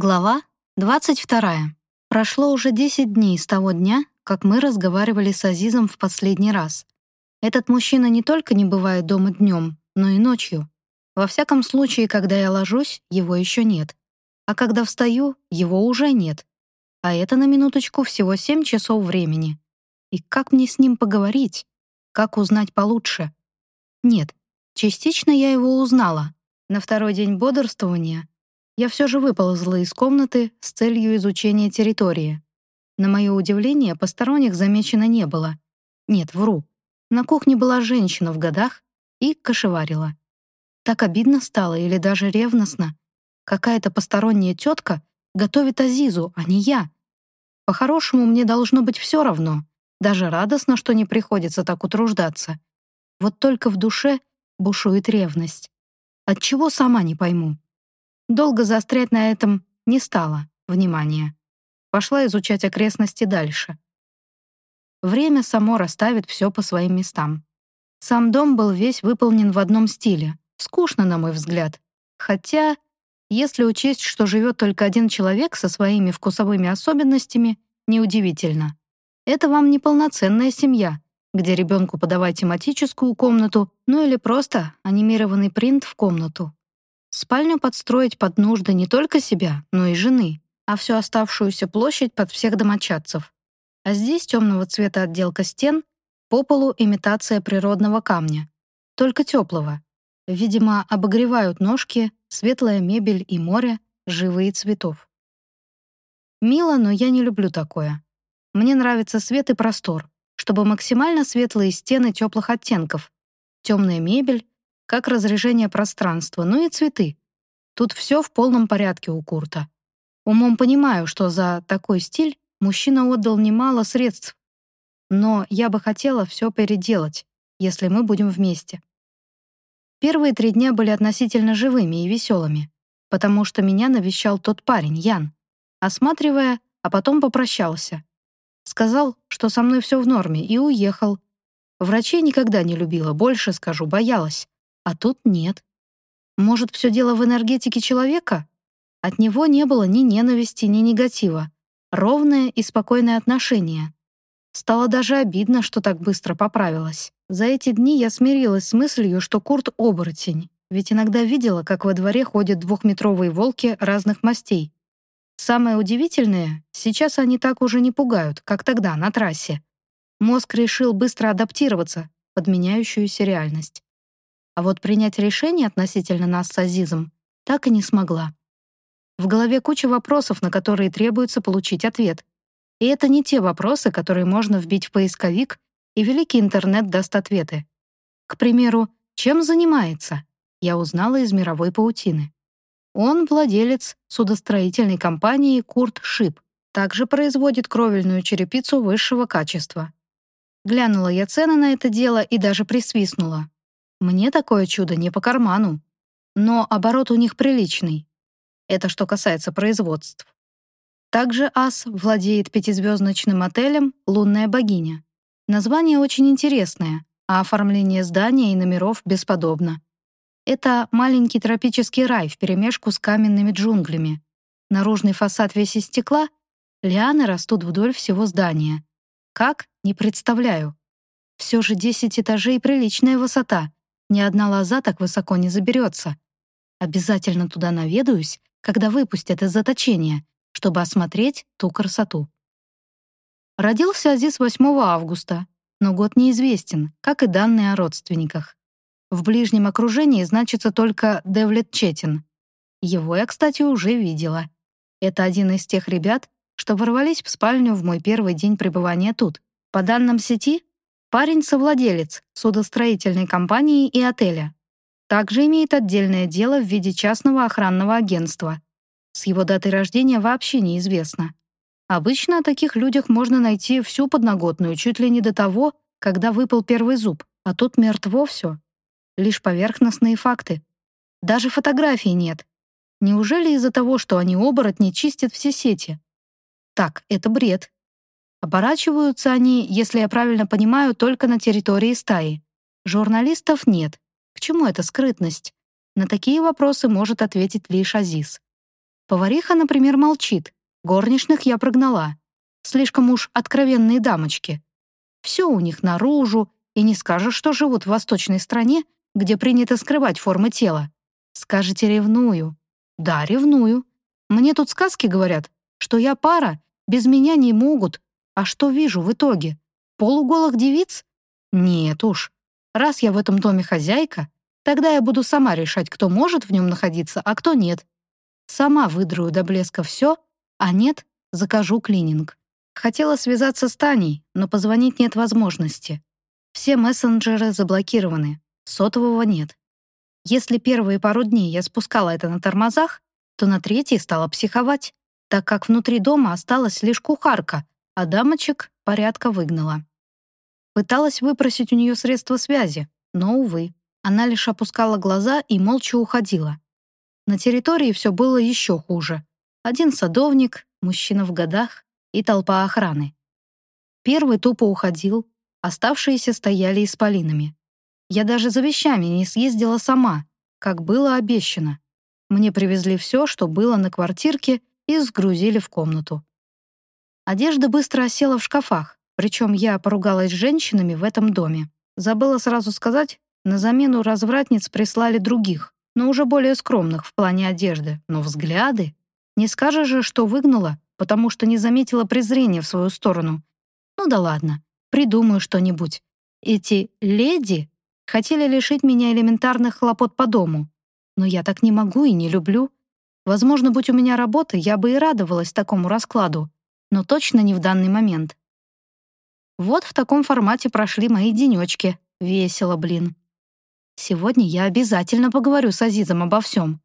Глава 22. Прошло уже 10 дней с того дня, как мы разговаривали с Азизом в последний раз. Этот мужчина не только не бывает дома днем, но и ночью. Во всяком случае, когда я ложусь, его еще нет. А когда встаю, его уже нет. А это на минуточку всего 7 часов времени. И как мне с ним поговорить? Как узнать получше? Нет, частично я его узнала. На второй день бодрствования я все же выползла из комнаты с целью изучения территории. На мое удивление, посторонних замечено не было. Нет, вру. На кухне была женщина в годах и кошеварила. Так обидно стало или даже ревностно. Какая-то посторонняя тетка готовит Азизу, а не я. По-хорошему, мне должно быть все равно. Даже радостно, что не приходится так утруждаться. Вот только в душе бушует ревность. Отчего сама не пойму. Долго заострять на этом не стала внимания. Пошла изучать окрестности дальше. Время само расставит все по своим местам. Сам дом был весь выполнен в одном стиле. Скучно, на мой взгляд. Хотя, если учесть, что живет только один человек со своими вкусовыми особенностями, неудивительно. Это вам не полноценная семья, где ребенку подавать тематическую комнату, ну или просто анимированный принт в комнату. Спальню подстроить под нужды не только себя, но и жены, а всю оставшуюся площадь под всех домочадцев. А здесь темного цвета отделка стен, по полу имитация природного камня, только теплого. Видимо, обогревают ножки, светлая мебель и море, живые цветов. Мило, но я не люблю такое. Мне нравится свет и простор, чтобы максимально светлые стены теплых оттенков, темная мебель, как разрежение пространства, ну и цветы. Тут все в полном порядке у Курта. Умом понимаю, что за такой стиль мужчина отдал немало средств. Но я бы хотела все переделать, если мы будем вместе. Первые три дня были относительно живыми и веселыми, потому что меня навещал тот парень, Ян, осматривая, а потом попрощался. Сказал, что со мной все в норме, и уехал. Врачей никогда не любила, больше скажу, боялась. А тут нет. Может, все дело в энергетике человека? От него не было ни ненависти, ни негатива. Ровное и спокойное отношение. Стало даже обидно, что так быстро поправилась. За эти дни я смирилась с мыслью, что Курт — оборотень, ведь иногда видела, как во дворе ходят двухметровые волки разных мастей. Самое удивительное, сейчас они так уже не пугают, как тогда, на трассе. Мозг решил быстро адаптироваться под меняющуюся реальность. А вот принять решение относительно нас с Азизом так и не смогла. В голове куча вопросов, на которые требуется получить ответ. И это не те вопросы, которые можно вбить в поисковик, и великий интернет даст ответы. К примеру, чем занимается? Я узнала из мировой паутины. Он владелец судостроительной компании «Курт Шип», также производит кровельную черепицу высшего качества. Глянула я цены на это дело и даже присвистнула. Мне такое чудо не по карману. Но оборот у них приличный. Это что касается производств. Также ас владеет пятизвездочным отелем «Лунная богиня». Название очень интересное, а оформление здания и номеров бесподобно. Это маленький тропический рай вперемешку с каменными джунглями. Наружный фасад весь из стекла, лианы растут вдоль всего здания. Как? Не представляю. Все же 10 этажей — приличная высота, ни одна лоза так высоко не заберется. Обязательно туда наведаюсь, когда выпустят из заточения, чтобы осмотреть ту красоту. Родился Азиз 8 августа, но год неизвестен, как и данные о родственниках. В ближнем окружении значится только Девлет Четин. Его я, кстати, уже видела. Это один из тех ребят, что ворвались в спальню в мой первый день пребывания тут. По данным сети, Парень — совладелец судостроительной компании и отеля. Также имеет отдельное дело в виде частного охранного агентства. С его датой рождения вообще неизвестно. Обычно о таких людях можно найти всю подноготную, чуть ли не до того, когда выпал первый зуб, а тут мертво все. Лишь поверхностные факты. Даже фотографий нет. Неужели из-за того, что они оборотни, чистят все сети? Так, это бред. Оборачиваются они, если я правильно понимаю, только на территории стаи. Журналистов нет. К чему эта скрытность? На такие вопросы может ответить лишь Азиз. Повариха, например, молчит. Горничных я прогнала. Слишком уж откровенные дамочки. Все у них наружу, и не скажешь, что живут в восточной стране, где принято скрывать формы тела. Скажете, ревную. Да, ревную. Мне тут сказки говорят, что я пара, без меня не могут. А что вижу в итоге? Полуголых девиц? Нет уж. Раз я в этом доме хозяйка, тогда я буду сама решать, кто может в нем находиться, а кто нет. Сама выдрую до блеска все, а нет, закажу клининг. Хотела связаться с Таней, но позвонить нет возможности. Все мессенджеры заблокированы, сотового нет. Если первые пару дней я спускала это на тормозах, то на третий стала психовать, так как внутри дома осталась лишь кухарка, а дамочек порядка выгнала. Пыталась выпросить у нее средства связи, но, увы, она лишь опускала глаза и молча уходила. На территории все было еще хуже. Один садовник, мужчина в годах и толпа охраны. Первый тупо уходил, оставшиеся стояли исполинами. Я даже за вещами не съездила сама, как было обещано. Мне привезли все, что было на квартирке, и сгрузили в комнату. Одежда быстро осела в шкафах, причем я поругалась с женщинами в этом доме. Забыла сразу сказать, на замену развратниц прислали других, но уже более скромных в плане одежды. Но взгляды... Не скажешь же, что выгнала, потому что не заметила презрения в свою сторону. Ну да ладно, придумаю что-нибудь. Эти «леди» хотели лишить меня элементарных хлопот по дому. Но я так не могу и не люблю. Возможно, будь у меня работа, я бы и радовалась такому раскладу, но точно не в данный момент. Вот в таком формате прошли мои денечки. Весело, блин. Сегодня я обязательно поговорю с Азизом обо всем.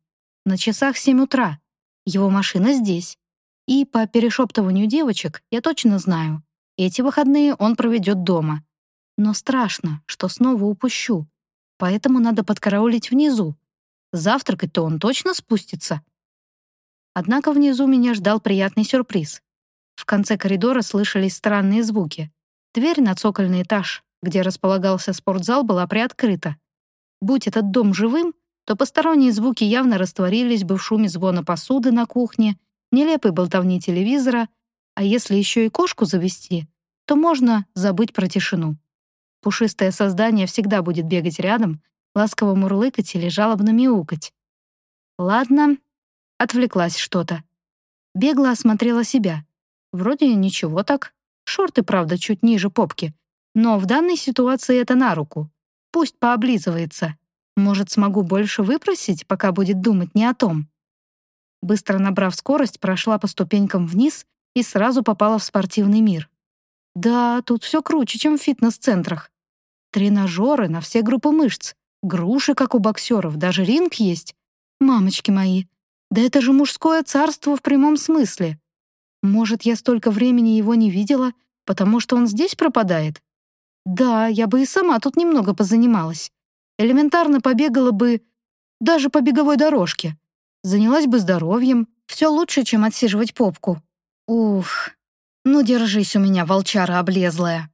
На часах семь утра. Его машина здесь. И по перешептыванию девочек я точно знаю, эти выходные он проведет дома. Но страшно, что снова упущу. Поэтому надо подкараулить внизу. Завтракать-то он точно спустится. Однако внизу меня ждал приятный сюрприз. В конце коридора слышались странные звуки. Дверь на цокольный этаж, где располагался спортзал, была приоткрыта. Будь этот дом живым, то посторонние звуки явно растворились бы в шуме звона посуды на кухне, нелепой болтовни телевизора, а если еще и кошку завести, то можно забыть про тишину. Пушистое создание всегда будет бегать рядом, ласково мурлыкать или жалобно мяукать. Ладно, отвлеклась что-то. Бегло осмотрела себя. Вроде ничего так. Шорты, правда, чуть ниже попки. Но в данной ситуации это на руку. Пусть пооблизывается. Может, смогу больше выпросить, пока будет думать не о том. Быстро набрав скорость, прошла по ступенькам вниз и сразу попала в спортивный мир. Да, тут все круче, чем в фитнес-центрах. Тренажеры на все группы мышц, груши, как у боксеров, даже ринг есть. Мамочки мои, да это же мужское царство в прямом смысле. Может, я столько времени его не видела, потому что он здесь пропадает? Да, я бы и сама тут немного позанималась. Элементарно побегала бы даже по беговой дорожке. Занялась бы здоровьем. Все лучше, чем отсиживать попку. Ух, ну держись у меня, волчара облезлая.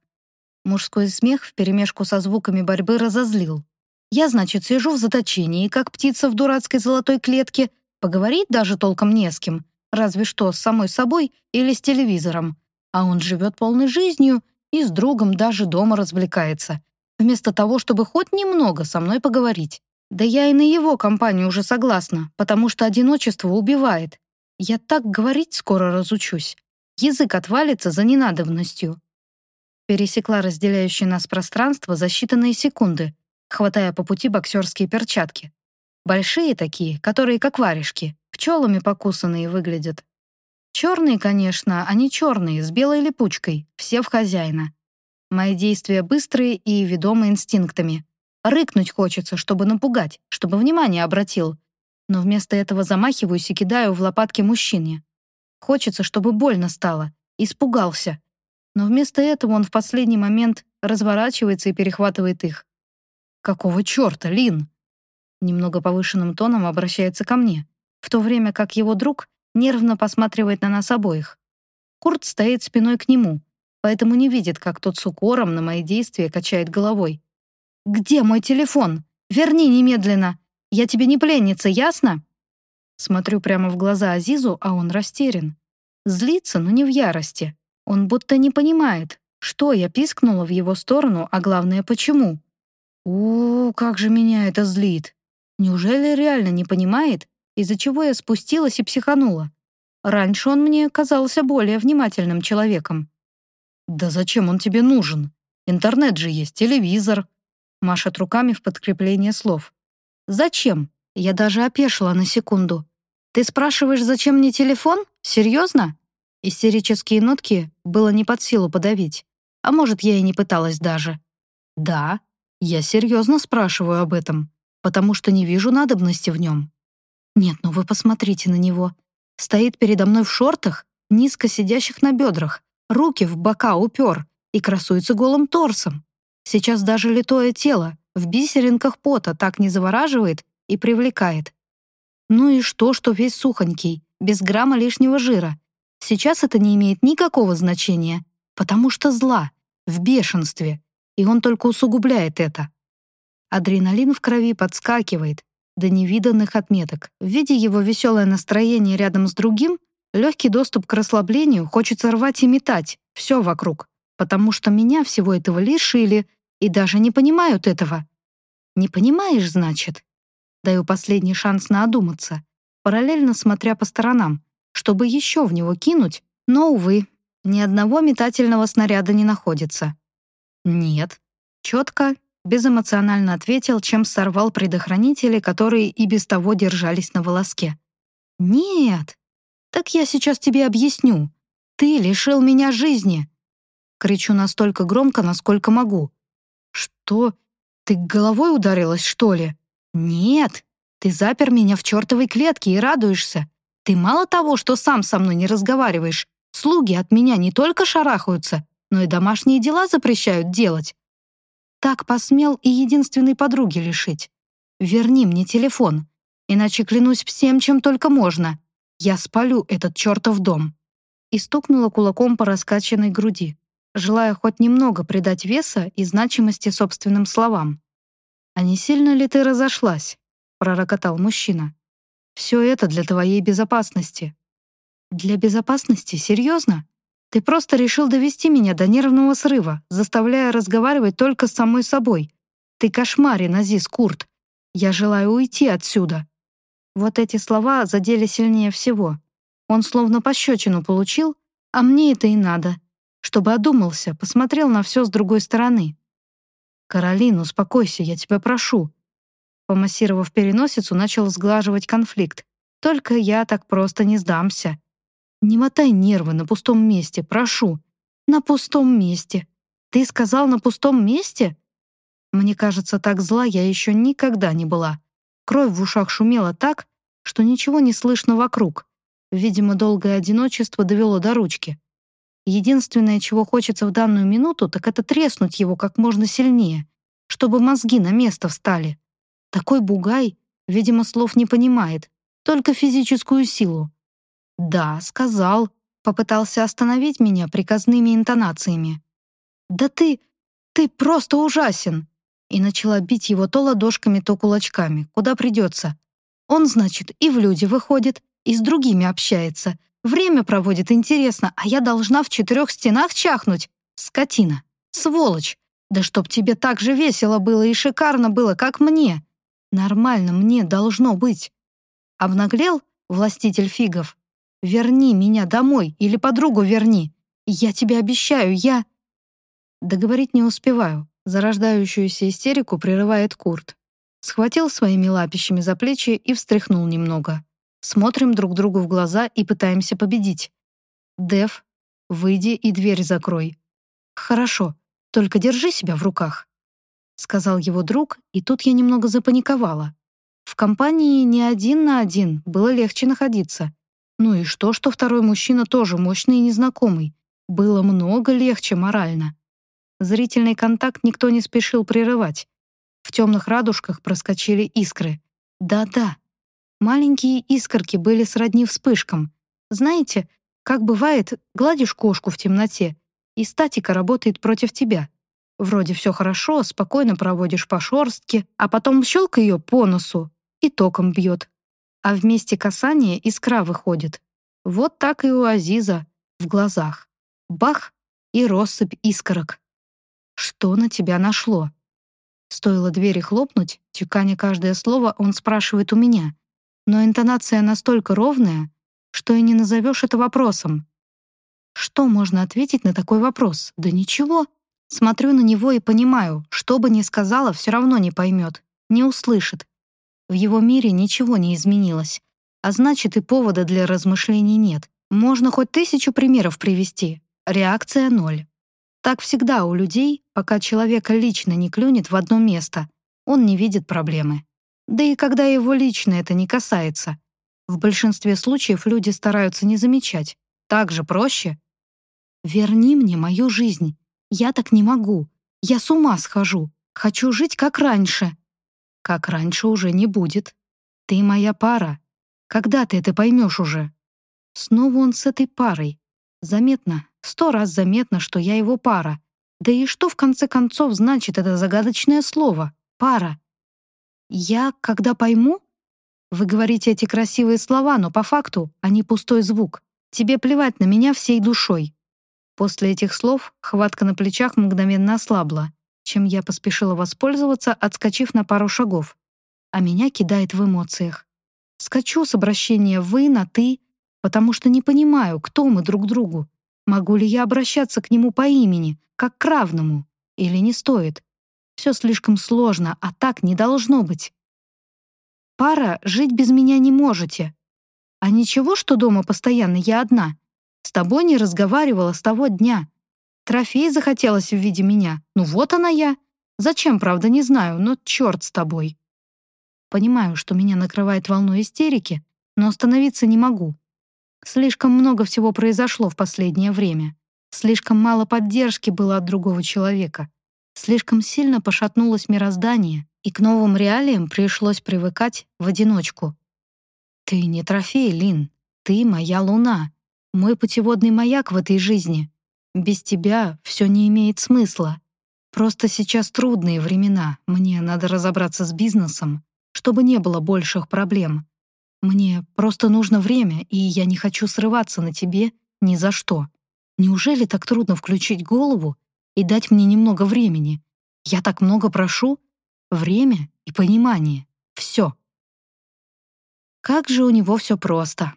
Мужской смех вперемешку со звуками борьбы разозлил. Я, значит, сижу в заточении, как птица в дурацкой золотой клетке, поговорить даже толком не с кем, разве что с самой собой или с телевизором. А он живет полной жизнью и с другом даже дома развлекается, вместо того, чтобы хоть немного со мной поговорить. Да я и на его компанию уже согласна, потому что одиночество убивает. Я так говорить скоро разучусь. Язык отвалится за ненадобностью. Пересекла разделяющее нас пространство за считанные секунды, хватая по пути боксерские перчатки. Большие такие, которые как варежки, пчелами покусанные выглядят. Черные, конечно, они черные, с белой липучкой, все в хозяина. Мои действия быстрые и ведомы инстинктами. Рыкнуть хочется, чтобы напугать, чтобы внимание обратил. Но вместо этого замахиваюсь и кидаю в лопатки мужчине. Хочется, чтобы больно стало. Испугался. Но вместо этого он в последний момент разворачивается и перехватывает их. «Какого черта, Лин?» Немного повышенным тоном обращается ко мне, в то время как его друг нервно посматривает на нас обоих. Курт стоит спиной к нему, поэтому не видит, как тот с укором на мои действия качает головой. «Где мой телефон? Верни немедленно! Я тебе не пленница, ясно?» Смотрю прямо в глаза Азизу, а он растерян. Злится, но не в ярости. Он будто не понимает, что я пискнула в его сторону, а главное, почему. У, как же меня это злит. Неужели реально не понимает, из-за чего я спустилась и психанула? Раньше он мне казался более внимательным человеком. «Да зачем он тебе нужен? Интернет же есть, телевизор». Машет руками в подкрепление слов. «Зачем?» Я даже опешила на секунду. «Ты спрашиваешь, зачем мне телефон? Серьезно?» Истерические нотки было не под силу подавить. А может, я и не пыталась даже. «Да, я серьезно спрашиваю об этом, потому что не вижу надобности в нем». «Нет, ну вы посмотрите на него. Стоит передо мной в шортах, низко сидящих на бедрах, руки в бока упер и красуется голым торсом. Сейчас даже литое тело в бисеринках пота так не завораживает и привлекает. Ну и что, что весь сухонький, без грамма лишнего жира. Сейчас это не имеет никакого значения, потому что зла, в бешенстве, и он только усугубляет это. Адреналин в крови подскакивает до невиданных отметок. В виде его веселое настроение рядом с другим, легкий доступ к расслаблению, хочется рвать и метать, все вокруг, потому что меня всего этого лишили и даже не понимают этого. Не понимаешь, значит? Даю последний шанс на одуматься, параллельно смотря по сторонам, чтобы еще в него кинуть, но, увы, ни одного метательного снаряда не находится. «Нет», — четко, безэмоционально ответил, чем сорвал предохранители, которые и без того держались на волоске. «Нет! Так я сейчас тебе объясню. Ты лишил меня жизни!» Кричу настолько громко, насколько могу. «Что? Ты головой ударилась, что ли?» «Нет! Ты запер меня в чертовой клетке и радуешься. Ты мало того, что сам со мной не разговариваешь, слуги от меня не только шарахаются, но и домашние дела запрещают делать. Так посмел и единственной подруги лишить. Верни мне телефон, иначе клянусь всем, чем только можно. Я спалю этот чертов дом». И стукнула кулаком по раскачанной груди, желая хоть немного придать веса и значимости собственным словам. «А не сильно ли ты разошлась?» — пророкотал мужчина. «Все это для твоей безопасности». «Для безопасности? Серьезно? Ты просто решил довести меня до нервного срыва, заставляя разговаривать только с самой собой. Ты кошмарен, Азиз Курт. Я желаю уйти отсюда». Вот эти слова задели сильнее всего. Он словно пощечину получил, а мне это и надо. Чтобы одумался, посмотрел на все с другой стороны. «Каролин, успокойся, я тебя прошу». Помассировав переносицу, начал сглаживать конфликт. «Только я так просто не сдамся. Не мотай нервы на пустом месте, прошу. На пустом месте. Ты сказал на пустом месте? Мне кажется, так зла я еще никогда не была. Кровь в ушах шумела так, что ничего не слышно вокруг. Видимо, долгое одиночество довело до ручки. Единственное, чего хочется в данную минуту, так это треснуть его как можно сильнее, чтобы мозги на место встали. Такой бугай, видимо, слов не понимает, только физическую силу. «Да, сказал», — попытался остановить меня приказными интонациями. «Да ты... ты просто ужасен!» И начала бить его то ладошками, то кулачками, куда придется. Он, значит, и в люди выходит, и с другими общается, Время проводит интересно, а я должна в четырех стенах чахнуть. Скотина. Сволочь. Да чтоб тебе так же весело было и шикарно было, как мне. Нормально мне должно быть. Обнаглел властитель фигов? Верни меня домой или подругу верни. Я тебе обещаю, я... Договорить не успеваю. Зарождающуюся истерику прерывает Курт. Схватил своими лапищами за плечи и встряхнул немного. Смотрим друг другу в глаза и пытаемся победить. Дев, выйди и дверь закрой. Хорошо, только держи себя в руках. Сказал его друг, и тут я немного запаниковала. В компании не один на один было легче находиться. Ну и что, что второй мужчина тоже мощный и незнакомый. Было много легче морально. Зрительный контакт никто не спешил прерывать. В темных радужках проскочили искры. Да-да, Маленькие искорки были сродни вспышкам. Знаете, как бывает, гладишь кошку в темноте, и статика работает против тебя. Вроде все хорошо, спокойно проводишь по шорстке, а потом щелк ее по носу и током бьет. А вместе касания искра выходит. Вот так и у Азиза в глазах. Бах! И россыпь искорок. Что на тебя нашло? Стоило двери хлопнуть, чеканя каждое слово, он спрашивает у меня. Но интонация настолько ровная, что и не назовешь это вопросом. Что можно ответить на такой вопрос? Да ничего. Смотрю на него и понимаю, что бы ни сказала, все равно не поймет, не услышит. В его мире ничего не изменилось, а значит и повода для размышлений нет. Можно хоть тысячу примеров привести. Реакция ноль. Так всегда у людей, пока человека лично не клюнет в одно место, он не видит проблемы. Да и когда его лично это не касается. В большинстве случаев люди стараются не замечать. Так же проще. «Верни мне мою жизнь. Я так не могу. Я с ума схожу. Хочу жить как раньше». «Как раньше уже не будет. Ты моя пара. Когда ты это поймешь уже?» Снова он с этой парой. Заметно, Сто раз заметно, что я его пара. Да и что в конце концов значит это загадочное слово «пара»? Я, когда пойму? Вы говорите эти красивые слова, но по факту они пустой звук. Тебе плевать на меня всей душой. После этих слов хватка на плечах мгновенно ослабла, чем я поспешила воспользоваться, отскочив на пару шагов. А меня кидает в эмоциях. Скачу с обращения «вы» на «ты», потому что не понимаю, кто мы друг другу. Могу ли я обращаться к нему по имени, как к равному? Или не стоит? Все слишком сложно, а так не должно быть. Пара, жить без меня не можете. А ничего, что дома постоянно я одна. С тобой не разговаривала с того дня. Трофей захотелось в виде меня. Ну вот она я. Зачем, правда, не знаю, но черт с тобой. Понимаю, что меня накрывает волной истерики, но остановиться не могу. Слишком много всего произошло в последнее время. Слишком мало поддержки было от другого человека. Слишком сильно пошатнулось мироздание, и к новым реалиям пришлось привыкать в одиночку. «Ты не трофей, Лин. Ты моя луна. Мой путеводный маяк в этой жизни. Без тебя все не имеет смысла. Просто сейчас трудные времена. Мне надо разобраться с бизнесом, чтобы не было больших проблем. Мне просто нужно время, и я не хочу срываться на тебе ни за что. Неужели так трудно включить голову и дать мне немного времени? Я так много прошу. Время и понимание. Все. Как же у него все просто.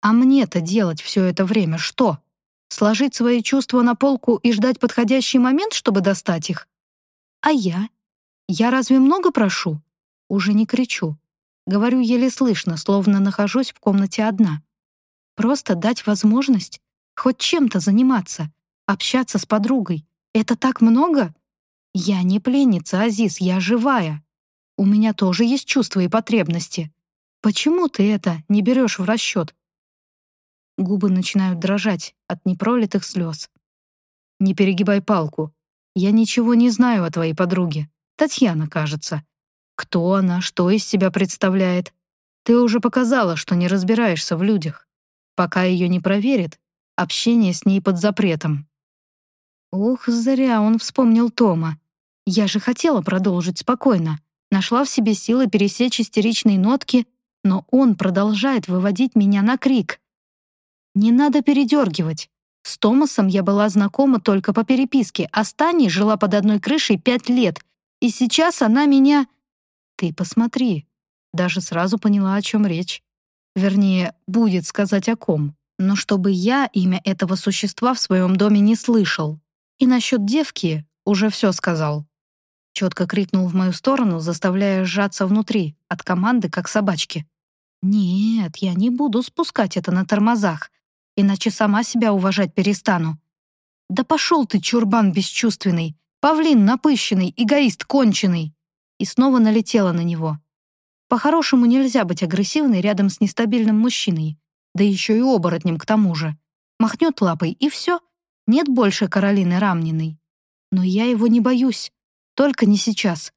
А мне-то делать все это время что? Сложить свои чувства на полку и ждать подходящий момент, чтобы достать их? А я? Я разве много прошу? Уже не кричу. Говорю еле слышно, словно нахожусь в комнате одна. Просто дать возможность хоть чем-то заниматься, общаться с подругой. Это так много? Я не пленница, Азиз, я живая. У меня тоже есть чувства и потребности. Почему ты это не берешь в расчет? Губы начинают дрожать от непролитых слез. Не перегибай палку. Я ничего не знаю о твоей подруге. Татьяна, кажется. Кто она, что из себя представляет? Ты уже показала, что не разбираешься в людях. Пока ее не проверит, общение с ней под запретом. Ух, зря он вспомнил Тома. Я же хотела продолжить спокойно. Нашла в себе силы пересечь истеричные нотки, но он продолжает выводить меня на крик. Не надо передергивать. С Томасом я была знакома только по переписке, а с Таней жила под одной крышей пять лет, и сейчас она меня... «Ты посмотри». Даже сразу поняла, о чем речь. Вернее, будет сказать о ком. Но чтобы я имя этого существа в своем доме не слышал. И насчет девки уже все сказал. Четко крикнул в мою сторону, заставляя сжаться внутри, от команды, как собачки. «Нет, я не буду спускать это на тормозах, иначе сама себя уважать перестану. Да пошел ты, чурбан бесчувственный, павлин напыщенный, эгоист конченый!» и снова налетела на него. По-хорошему нельзя быть агрессивной рядом с нестабильным мужчиной, да еще и оборотнем к тому же. Махнет лапой, и все. Нет больше Каролины Рамниной. Но я его не боюсь. Только не сейчас.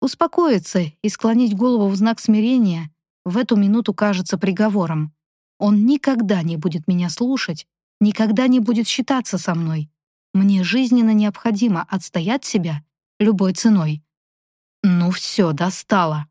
Успокоиться и склонить голову в знак смирения в эту минуту кажется приговором. Он никогда не будет меня слушать, никогда не будет считаться со мной. Мне жизненно необходимо отстоять себя любой ценой. Ну все, достало.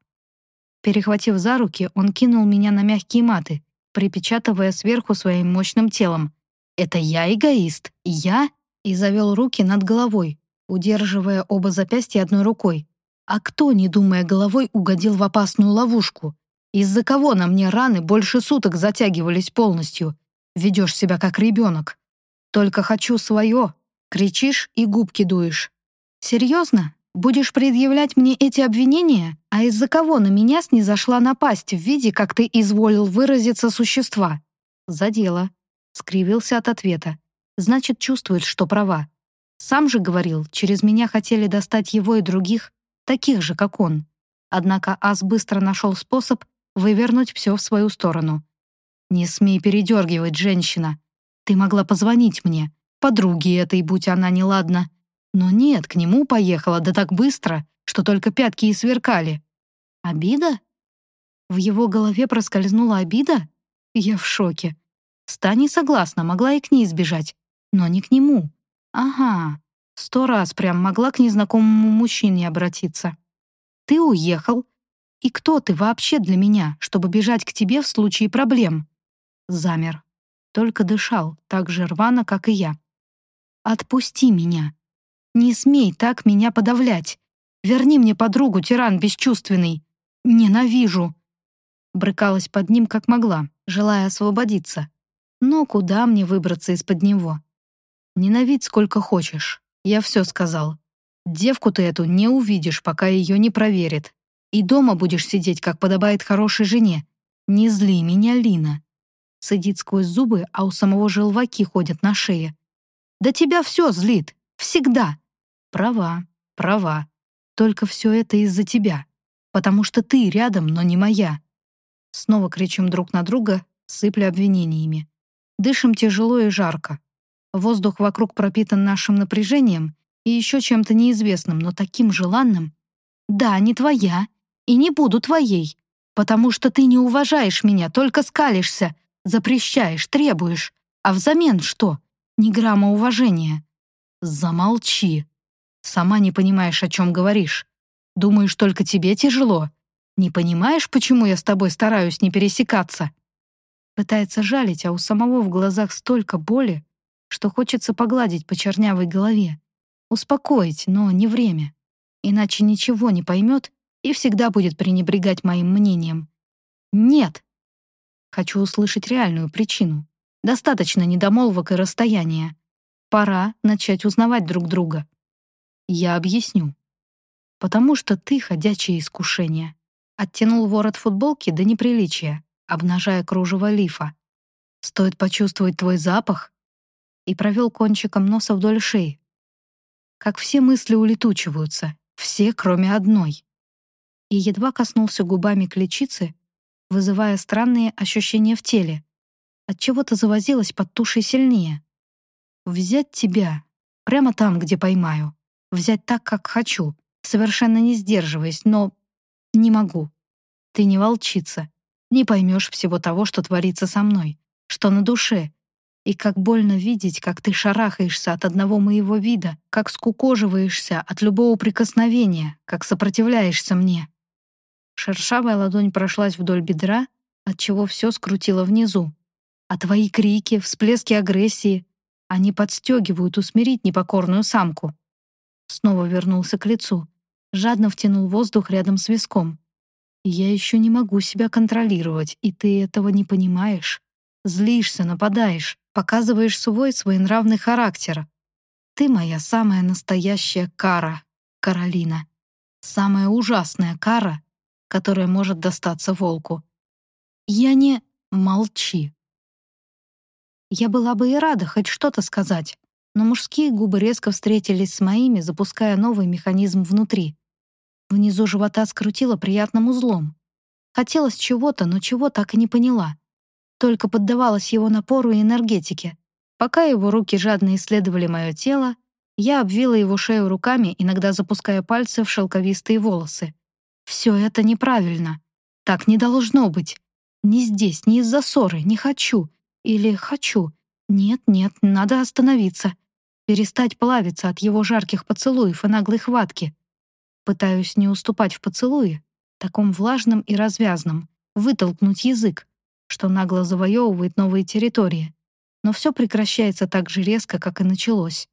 Перехватив за руки, он кинул меня на мягкие маты, припечатывая сверху своим мощным телом. «Это я эгоист? Я?» И завел руки над головой, удерживая оба запястья одной рукой. А кто, не думая головой, угодил в опасную ловушку? Из-за кого на мне раны больше суток затягивались полностью? Ведешь себя как ребенок. Только хочу свое. Кричишь и губки дуешь. Серьезно? Будешь предъявлять мне эти обвинения? А из-за кого на меня снизошла напасть в виде, как ты изволил выразиться существа? За дело. Скривился от ответа. Значит, чувствует, что права. Сам же говорил, через меня хотели достать его и других, таких же, как он. Однако Ас быстро нашел способ вывернуть все в свою сторону. «Не смей передергивать, женщина. Ты могла позвонить мне, подруге этой, будь она неладна. Но нет, к нему поехала, да так быстро, что только пятки и сверкали. Обида? В его голове проскользнула обида? Я в шоке. Стани согласна, могла и к ней сбежать, но не к нему. Ага, сто раз прям могла к незнакомому мужчине обратиться. Ты уехал. И кто ты вообще для меня, чтобы бежать к тебе в случае проблем? Замер. Только дышал, так же рвано, как и я. «Отпусти меня. Не смей так меня подавлять. Верни мне подругу, тиран бесчувственный. Ненавижу!» Брыкалась под ним как могла, желая освободиться. Но куда мне выбраться из-под него? Ненавидь сколько хочешь. Я все сказал. Девку ты эту не увидишь, пока ее не проверит. И дома будешь сидеть, как подобает хорошей жене. Не зли меня, Лина. Сидит сквозь зубы, а у самого желваки ходят на шее. Да тебя все злит. Всегда. Права, права. Только все это из-за тебя. Потому что ты рядом, но не моя. Снова кричим друг на друга, сыпля обвинениями. Дышим тяжело и жарко. Воздух вокруг пропитан нашим напряжением и еще чем-то неизвестным, но таким желанным. Да, не твоя. И не буду твоей. Потому что ты не уважаешь меня, только скалишься, запрещаешь, требуешь. А взамен что? Ни грамма уважения. Замолчи. Сама не понимаешь, о чем говоришь. Думаешь, только тебе тяжело? Не понимаешь, почему я с тобой стараюсь не пересекаться?» Пытается жалить, а у самого в глазах столько боли, что хочется погладить по чернявой голове. Успокоить, но не время. Иначе ничего не поймет и всегда будет пренебрегать моим мнением. «Нет!» Хочу услышать реальную причину. Достаточно недомолвок и расстояния. Пора начать узнавать друг друга. Я объясню. Потому что ты ходячее искушение. Оттянул ворот футболки до неприличия, обнажая кружево лифа. Стоит почувствовать твой запах. И провел кончиком носа вдоль шеи. Как все мысли улетучиваются, все, кроме одной. И едва коснулся губами ключицы, вызывая странные ощущения в теле. От чего то завозилась под тушей сильнее. Взять тебя, прямо там, где поймаю взять так, как хочу, совершенно не сдерживаясь, но не могу. Ты не волчица, не поймешь всего того, что творится со мной, что на душе, и как больно видеть, как ты шарахаешься от одного моего вида, как скукоживаешься от любого прикосновения, как сопротивляешься мне. Шершавая ладонь прошлась вдоль бедра, отчего все скрутило внизу. А твои крики, всплески агрессии, они подстегивают усмирить непокорную самку. Снова вернулся к лицу. Жадно втянул воздух рядом с виском. «Я еще не могу себя контролировать, и ты этого не понимаешь. Злишься, нападаешь, показываешь свой своенравный характер. Ты моя самая настоящая кара, Каролина. Самая ужасная кара, которая может достаться волку. Я не... Молчи. Я была бы и рада хоть что-то сказать, но мужские губы резко встретились с моими, запуская новый механизм внутри. Внизу живота скрутило приятным узлом. Хотелось чего-то, но чего так и не поняла. Только поддавалась его напору и энергетике. Пока его руки жадно исследовали мое тело, я обвила его шею руками, иногда запуская пальцы в шелковистые волосы. Все это неправильно. Так не должно быть. Ни здесь, ни из-за ссоры, не хочу. Или хочу. Нет, нет, надо остановиться перестать плавиться от его жарких поцелуев и наглой хватки. Пытаюсь не уступать в поцелуе, таком влажном и развязном, вытолкнуть язык, что нагло завоевывает новые территории. Но все прекращается так же резко, как и началось.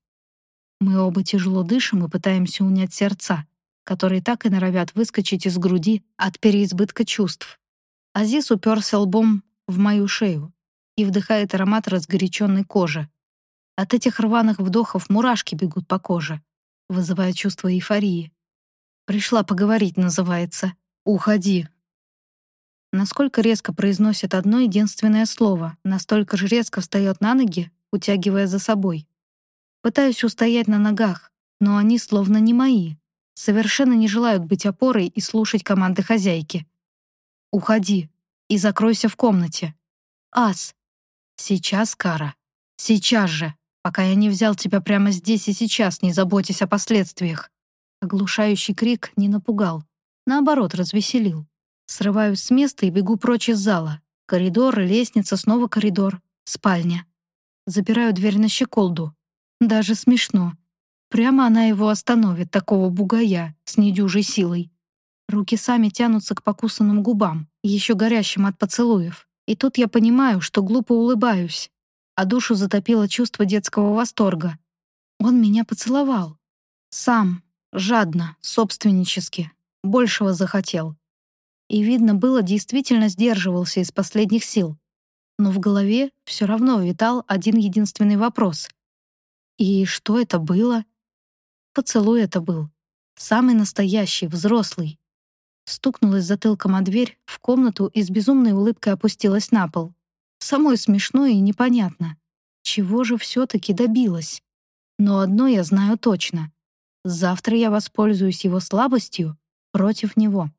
Мы оба тяжело дышим и пытаемся унять сердца, которые так и норовят выскочить из груди от переизбытка чувств. Азиз уперся лбом в мою шею и вдыхает аромат разгоряченной кожи. От этих рваных вдохов мурашки бегут по коже, вызывая чувство эйфории. «Пришла поговорить» называется. «Уходи». Насколько резко произносит одно единственное слово, настолько же резко встает на ноги, утягивая за собой. Пытаюсь устоять на ногах, но они словно не мои, совершенно не желают быть опорой и слушать команды хозяйки. Уходи и закройся в комнате. Ас. Сейчас, Кара. Сейчас же. Пока я не взял тебя прямо здесь и сейчас, не заботясь о последствиях. Оглушающий крик не напугал. Наоборот, развеселил. Срываюсь с места и бегу прочь из зала. Коридор, лестница, снова коридор. Спальня. Запираю дверь на щеколду. Даже смешно. Прямо она его остановит, такого бугая, с недюжей силой. Руки сами тянутся к покусанным губам, еще горящим от поцелуев. И тут я понимаю, что глупо улыбаюсь, а душу затопило чувство детского восторга. Он меня поцеловал. Сам, жадно, собственнически. Большего захотел. И, видно было, действительно сдерживался из последних сил. Но в голове все равно витал один единственный вопрос. И что это было? Поцелуй это был. Самый настоящий, взрослый, Стукнулась затылком о дверь в комнату и с безумной улыбкой опустилась на пол. Самой смешно и непонятно. Чего же все-таки добилась? Но одно я знаю точно. Завтра я воспользуюсь его слабостью против него.